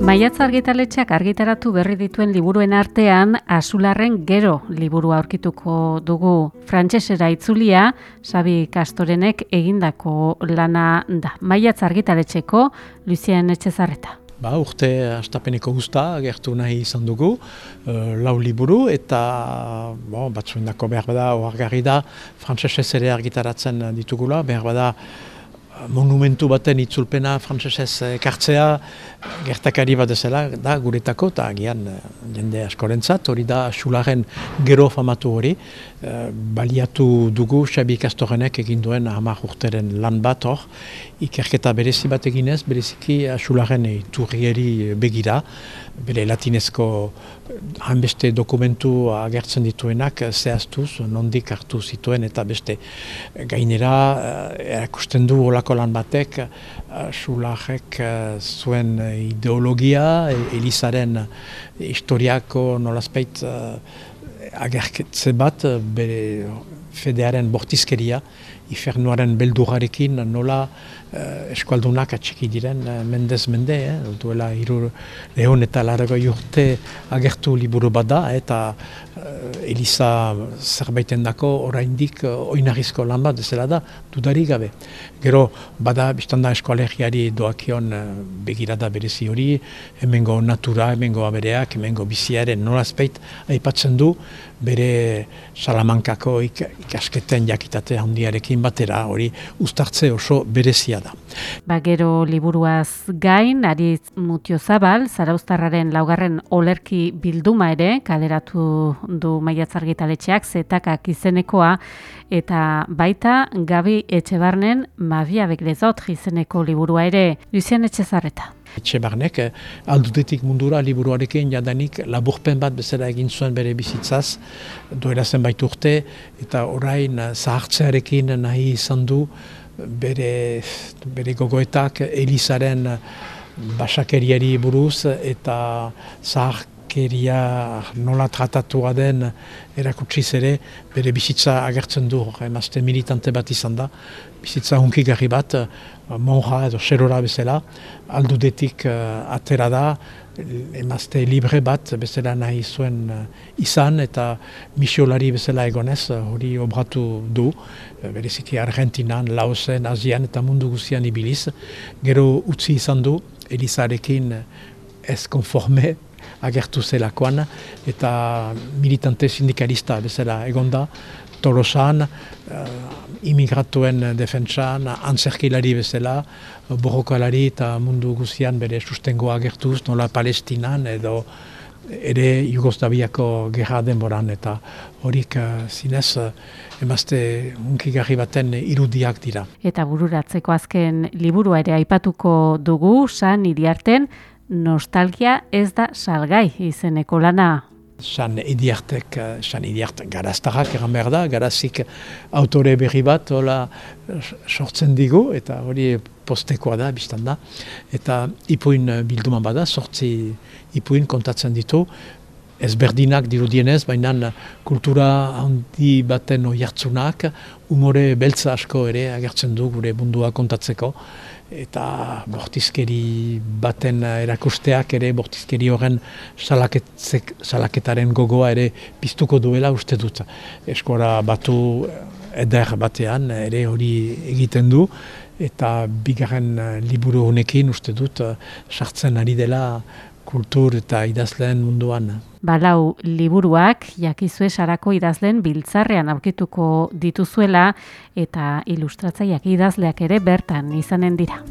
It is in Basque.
Maiatz argitaletxeak argitaratu berri dituen liburuen artean Asularren gero liburua aurkituko dugu frantsesera itzulia Sabi Kastorenek egindako lana da. Maiatz argitaletxeko Lucien Etxezarreta. Ba, urte astapeneko guzta gertu nahi izan dugu, uh, lau liburu, eta bon, batzuendako behar bada, oargarri da, frantzesez ere argitaratzen ditugula, behar bada, monumentu baten itzulpena frantsesez ekartzea gertakari bat ezela da guretako eta agian eh, jende askorentzat hori da xularen gero famatu hori. Eh, baliatu dugu Xabi Kastorenek egin duen hamar urteren lan bat hor. Ikerketa berezi bat eginez bereziki xularen iturrieri begira. Bere latinezko hanbeste dokumentu agertzen dituenak zehaztuz, nondik hartu zituen eta beste gainera eh, erakusten du olako lan batek Sulajek uh, zuen ideologia, Elizaren historiako nolazpeit agerketze bat bere fedearen bortizkeria, ifernuaren beldurarekin nola uh, eskualdunak atxiki diren uh, mendez mende, eh? duela iru lehon eta larago urte agertu liburu bada eta uh, Eliza zerbaiten dako oraindik uh, oinarrizko lan bat ezela da, dudari gabe. Gero bada biztanda eskoalegiari doakion uh, begirada berezi hori, hemengo natura, hemengo abereak, hemengo biziaren nolazpeit aipatzen du bere salamankako ik, ikasketen jakitate handiarekin batera, hori ustartze oso berezia da. Ba, gero liburuaz gain, ari mutio zabal, zaraustarraren laugarren olerki bilduma ere, kaderatu du maiatzargitaletxeak, zetakak izenekoa, eta baita Gabi Etxebarnen Mabia Begrezot izeneko liburua ere, Lucien Etxezarreta. Etxe barnek, eh, aldutetik mundura liburuarekin jadanik laburpen bat bezala egin zuen bere bizitzaz, doera zenbait urte, eta orain zahartzearekin nahi izan du bere, bere gogoetak Elizaren basakeriari buruz eta zaharkeria nola tratatua den erakutsiz ere bere bizitza agertzen du, emazte militante bat izan da, bizitza hunkigarri bat, monja edo xerora bezala, aldudetik uh, atera da, emazte libre bat bezala nahi zuen uh, izan eta misiolari bezala egonez uh, hori obratu du, uh, bereziki Argentinan, Laosen, Asian eta mundu guzian ibiliz. Gero utzi izan du, Elizarekin ez konforme agertu zelakoan eta militante sindikalista bezala egonda, Tolosan, imigratuen defentsan, antzerkilari bezala, borrokalari eta mundu guzian bere sustengoa gertuz, nola Palestinan edo ere Jugoslaviako gerra denboran eta horik uh, zinez uh, emazte unkigarri baten irudiak dira. Eta bururatzeko azken liburua ere aipatuko dugu, san iriarten, nostalgia ez da salgai izeneko lana. San idiartek, san idiart garaztarrak egan behar da, garazik autore berri bat hola sortzen digu, eta hori postekoa da, biztan da. Eta ipuin bilduman bada, sortzi ipuin kontatzen ditu, ezberdinak dirudienez, baina kultura handi baten oiartzunak, umore beltza asko ere agertzen du gure mundua kontatzeko, eta bortizkeri baten erakusteak ere bortizkeri horren salaketaren gogoa ere piztuko duela uste dut. Eskora batu eder batean ere hori egiten du, eta bigarren liburu honekin uste dut sartzen ari dela kultur eta idazleen munduan. Balau liburuak jakizue sarako idazleen biltzarrean aurkituko dituzuela eta ilustratzaileak idazleak ere bertan izanen dira.